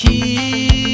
He